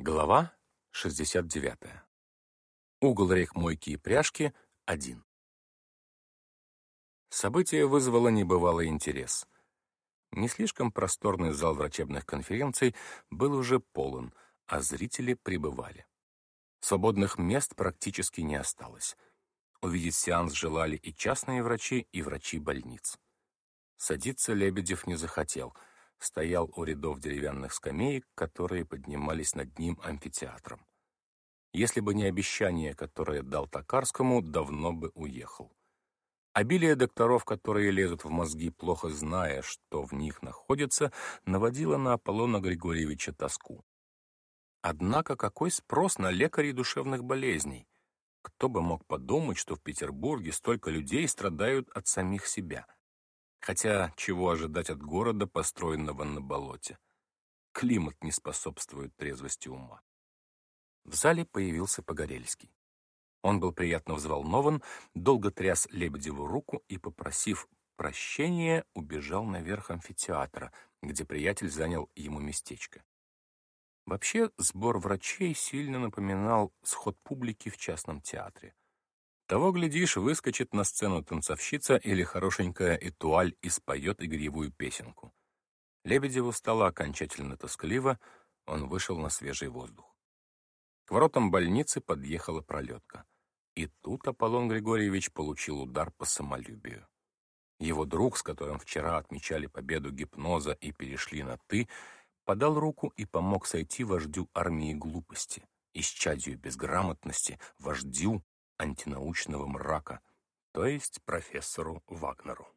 Глава 69. Угол рек Мойки и Пряжки — один. Событие вызвало небывалый интерес. Не слишком просторный зал врачебных конференций был уже полон, а зрители прибывали. Свободных мест практически не осталось. Увидеть сеанс желали и частные врачи, и врачи больниц. Садиться Лебедев не захотел — стоял у рядов деревянных скамеек, которые поднимались над ним амфитеатром. Если бы не обещание, которое дал Токарскому, давно бы уехал. Обилие докторов, которые лезут в мозги, плохо зная, что в них находится, наводило на Аполлона Григорьевича тоску. Однако какой спрос на лекарей душевных болезней? Кто бы мог подумать, что в Петербурге столько людей страдают от самих себя — Хотя чего ожидать от города, построенного на болоте? Климат не способствует трезвости ума. В зале появился Погорельский. Он был приятно взволнован, долго тряс Лебедеву руку и, попросив прощения, убежал наверх амфитеатра, где приятель занял ему местечко. Вообще, сбор врачей сильно напоминал сход публики в частном театре. Того, глядишь, выскочит на сцену танцовщица или хорошенькая этуаль и споет игривую песенку. Лебедеву стало окончательно тоскливо, он вышел на свежий воздух. К воротам больницы подъехала пролетка. И тут Аполлон Григорьевич получил удар по самолюбию. Его друг, с которым вчера отмечали победу гипноза и перешли на «ты», подал руку и помог сойти вождю армии глупости, исчадию безграмотности, вождю, антинаучного мрака, то есть профессору Вагнеру.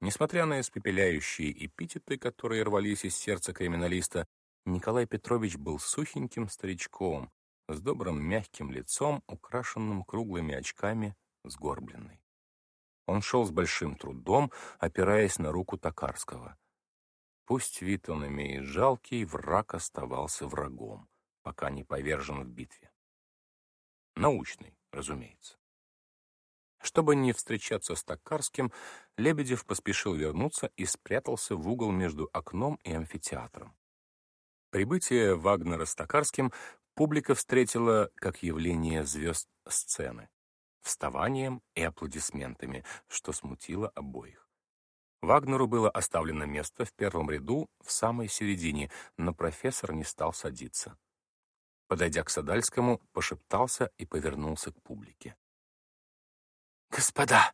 Несмотря на испепеляющие эпитеты, которые рвались из сердца криминалиста, Николай Петрович был сухеньким старичком, с добрым мягким лицом, украшенным круглыми очками, сгорбленный. Он шел с большим трудом, опираясь на руку Токарского. Пусть вид он имеет жалкий, враг оставался врагом, пока не повержен в битве. Научный, разумеется. Чтобы не встречаться с Токарским, Лебедев поспешил вернуться и спрятался в угол между окном и амфитеатром. Прибытие Вагнера с Токарским публика встретила как явление звезд сцены, вставанием и аплодисментами, что смутило обоих. Вагнеру было оставлено место в первом ряду в самой середине, но профессор не стал садиться. Подойдя к Садальскому, пошептался и повернулся к публике. «Господа,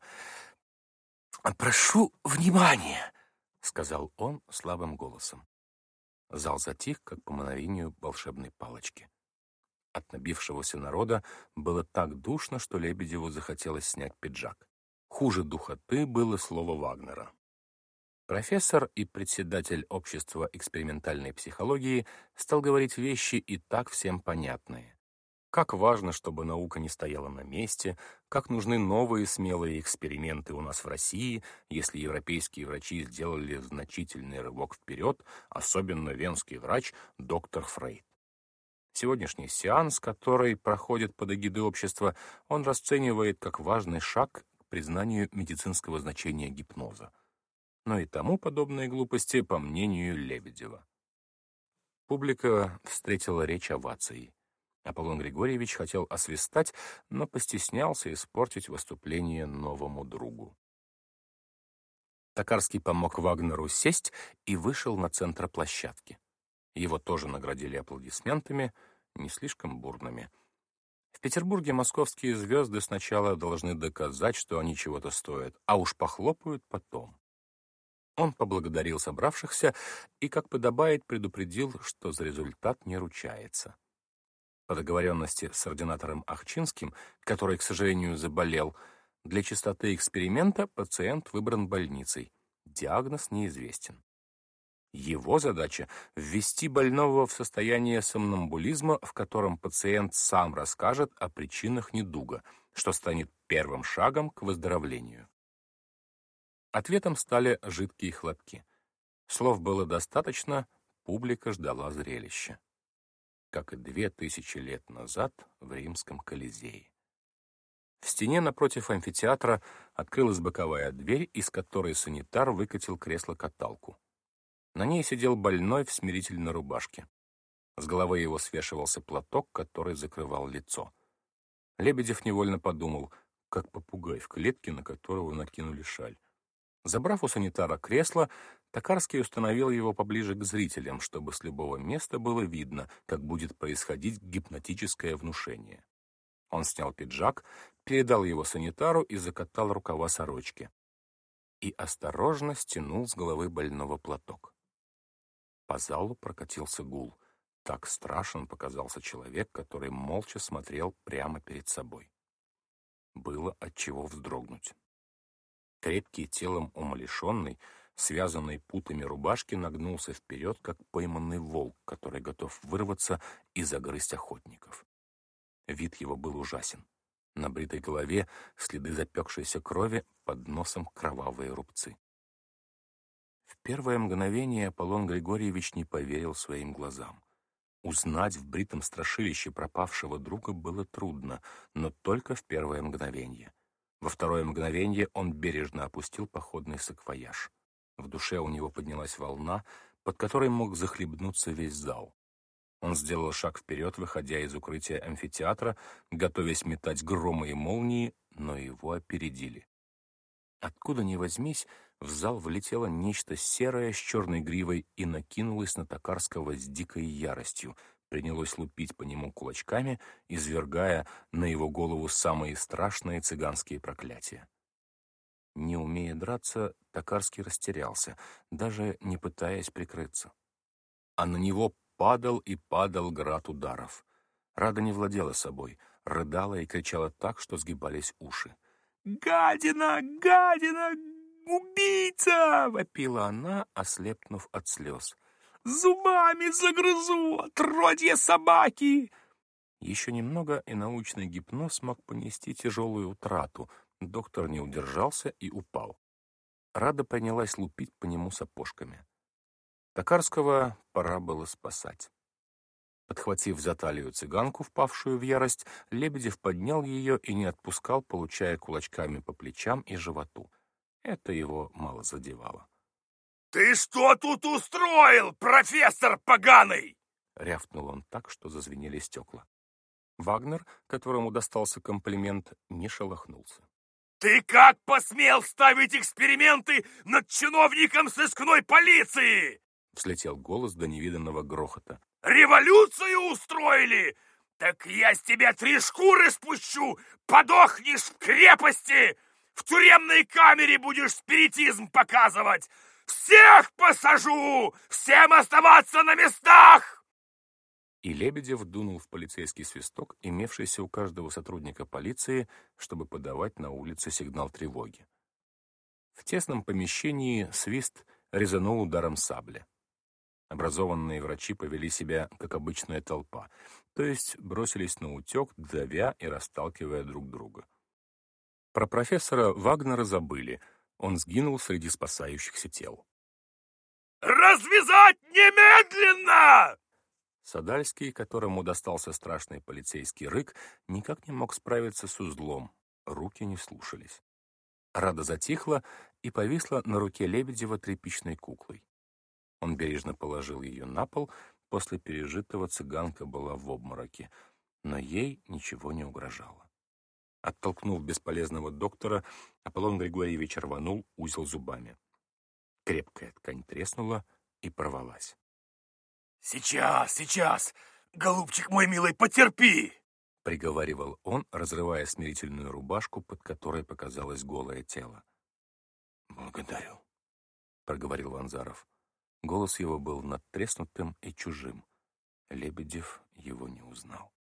прошу внимания!» — сказал он слабым голосом. Зал затих, как по мановению волшебной палочки. От набившегося народа было так душно, что Лебедеву захотелось снять пиджак. Хуже духоты было слово Вагнера. Профессор и председатель общества экспериментальной психологии стал говорить вещи и так всем понятные. Как важно, чтобы наука не стояла на месте, как нужны новые смелые эксперименты у нас в России, если европейские врачи сделали значительный рывок вперед, особенно венский врач доктор Фрейд. Сегодняшний сеанс, который проходит под эгидой общества, он расценивает как важный шаг к признанию медицинского значения гипноза но и тому подобные глупости, по мнению Лебедева. Публика встретила речь овацией. Аполлон Григорьевич хотел освистать, но постеснялся испортить выступление новому другу. Токарский помог Вагнеру сесть и вышел на центр площадки. Его тоже наградили аплодисментами, не слишком бурными. В Петербурге московские звезды сначала должны доказать, что они чего-то стоят, а уж похлопают потом. Он поблагодарил собравшихся и, как подобает, предупредил, что за результат не ручается. По договоренности с ординатором Ахчинским, который, к сожалению, заболел, для чистоты эксперимента пациент выбран больницей. Диагноз неизвестен. Его задача — ввести больного в состояние сомнамбулизма, в котором пациент сам расскажет о причинах недуга, что станет первым шагом к выздоровлению. Ответом стали жидкие хлопки. Слов было достаточно, публика ждала зрелища. Как и две тысячи лет назад в римском Колизее. В стене напротив амфитеатра открылась боковая дверь, из которой санитар выкатил кресло-каталку. На ней сидел больной в смирительной рубашке. С головы его свешивался платок, который закрывал лицо. Лебедев невольно подумал, как попугай в клетке, на которого накинули шаль. Забрав у санитара кресло, Токарский установил его поближе к зрителям, чтобы с любого места было видно, как будет происходить гипнотическое внушение. Он снял пиджак, передал его санитару и закатал рукава сорочки. И осторожно стянул с головы больного платок. По залу прокатился гул. Так страшен показался человек, который молча смотрел прямо перед собой. Было от чего вздрогнуть. Крепкий телом умалишенный, связанный путами рубашки, нагнулся вперед, как пойманный волк, который готов вырваться и загрызть охотников. Вид его был ужасен. На бритой голове следы запекшейся крови, под носом кровавые рубцы. В первое мгновение Аполлон Григорьевич не поверил своим глазам. Узнать в бритом страшилище пропавшего друга было трудно, но только в первое мгновение. Во второе мгновение он бережно опустил походный саквояж. В душе у него поднялась волна, под которой мог захлебнуться весь зал. Он сделал шаг вперед, выходя из укрытия амфитеатра, готовясь метать громы и молнии, но его опередили. Откуда ни возьмись, в зал влетело нечто серое с черной гривой и накинулось на Токарского с дикой яростью, принялось лупить по нему кулачками, извергая на его голову самые страшные цыганские проклятия. Не умея драться, Токарский растерялся, даже не пытаясь прикрыться. А на него падал и падал град ударов. Рада не владела собой, рыдала и кричала так, что сгибались уши. «Гадина! Гадина! Убийца!» — вопила она, ослепнув от слез. «Зубами загрызу! Отродье собаки!» Еще немного, и научный гипноз мог понести тяжелую утрату. Доктор не удержался и упал. Рада принялась лупить по нему сапожками. Токарского пора было спасать. Подхватив за талию цыганку, впавшую в ярость, Лебедев поднял ее и не отпускал, получая кулачками по плечам и животу. Это его мало задевало. «Ты что тут устроил, профессор поганый?» Рявкнул он так, что зазвенели стекла. Вагнер, которому достался комплимент, не шелохнулся. «Ты как посмел ставить эксперименты над чиновником сыскной полиции?» Взлетел голос до невиданного грохота. «Революцию устроили? Так я с тебя три шкуры спущу! Подохнешь в крепости! В тюремной камере будешь спиритизм показывать! Всех посажу! Всем оставаться на местах!» И Лебедев дунул в полицейский свисток, имевшийся у каждого сотрудника полиции, чтобы подавать на улице сигнал тревоги. В тесном помещении свист резанул ударом сабля. Образованные врачи повели себя, как обычная толпа, то есть бросились на утек, давя и расталкивая друг друга. Про профессора Вагнера забыли, он сгинул среди спасающихся тел. «Развязать немедленно!» Садальский, которому достался страшный полицейский рык, никак не мог справиться с узлом, руки не слушались. Рада затихла и повисла на руке Лебедева тряпичной куклой. Он бережно положил ее на пол, после пережитого цыганка была в обмороке, но ей ничего не угрожало. Оттолкнув бесполезного доктора, Аполлон Григорьевич рванул узел зубами. Крепкая ткань треснула и порвалась. «Сейчас, сейчас! Голубчик мой милый, потерпи!» — приговаривал он, разрывая смирительную рубашку, под которой показалось голое тело. «Благодарю», — проговорил Ванзаров. Голос его был надтреснутым и чужим. Лебедев его не узнал.